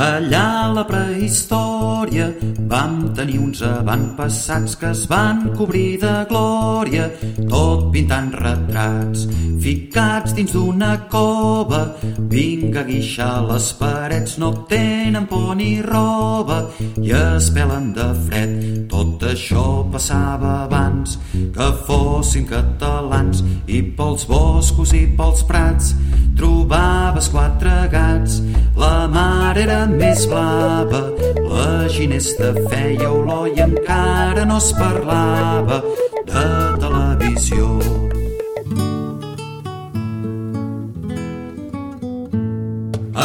Allà a la prehistòria vam tenir uns avantpassats que es van cobrir de glòria, tot pintant retrats, ficats dins d'una cova. Vinga, guixa, les parets no tenen por ni roba i es pelen de fred. Tot això passava abans que fossin catalans i pels boscos i pels prats trobaves quatre gats. Era més blava, la ginesta feia olor i encara no es parlava de televisió.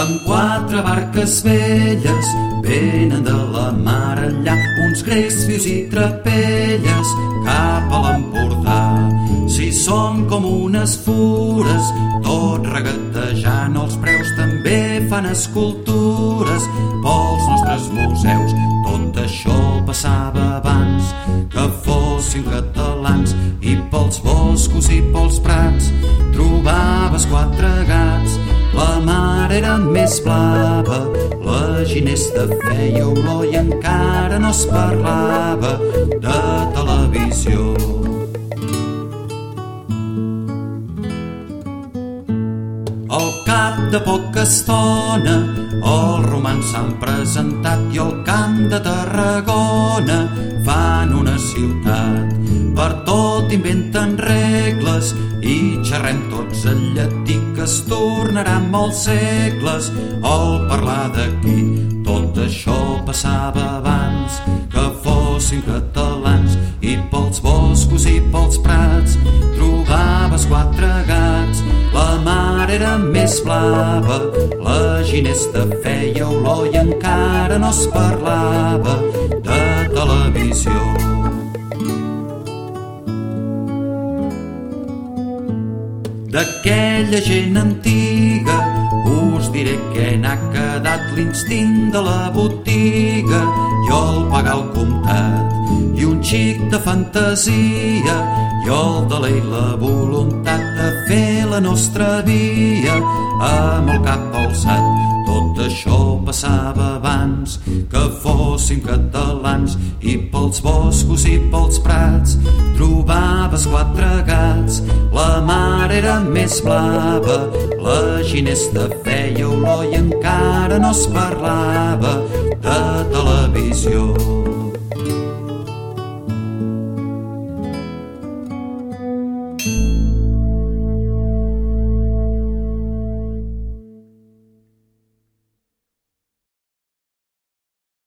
Amb quatre barques velles venen de la mar enllà uns grecs i trapelles cap a l'Empordà. Si són com unes fures, tot regatejant els preus també fan escultures pels nostres museus. Tot això passava abans que fossin catalans i pels boscos i pels prats trobaves quatre gats la mar era més blava, la ginesta feia olor i encara no es parlava de televisió. De poca estona els romans s'han presentat i al camp de Tarragona fan una ciutat. Per tot inventen regles i xerrem tots el llatí que es tornarà molts segles al parlar d'aquí. Tot això passava abans que fossin catalans i pels boscos i pels prats trobaves quatre gats. Era més blava, la ginesta feia olor i encara no es parlava de televisió. D'aquella gent antiga us diré que n'ha quedat l'instint de la botiga. I el pagar el comptat i un xic de fantasia. I el de i la voluntat de fer la nostra via. Amb el cap alçat tot això passava abans que fóssim catalans. I pels boscos i pels prats trobaves quatre gats era més blava. La ginesta feia olor i encara no es parlava de televisió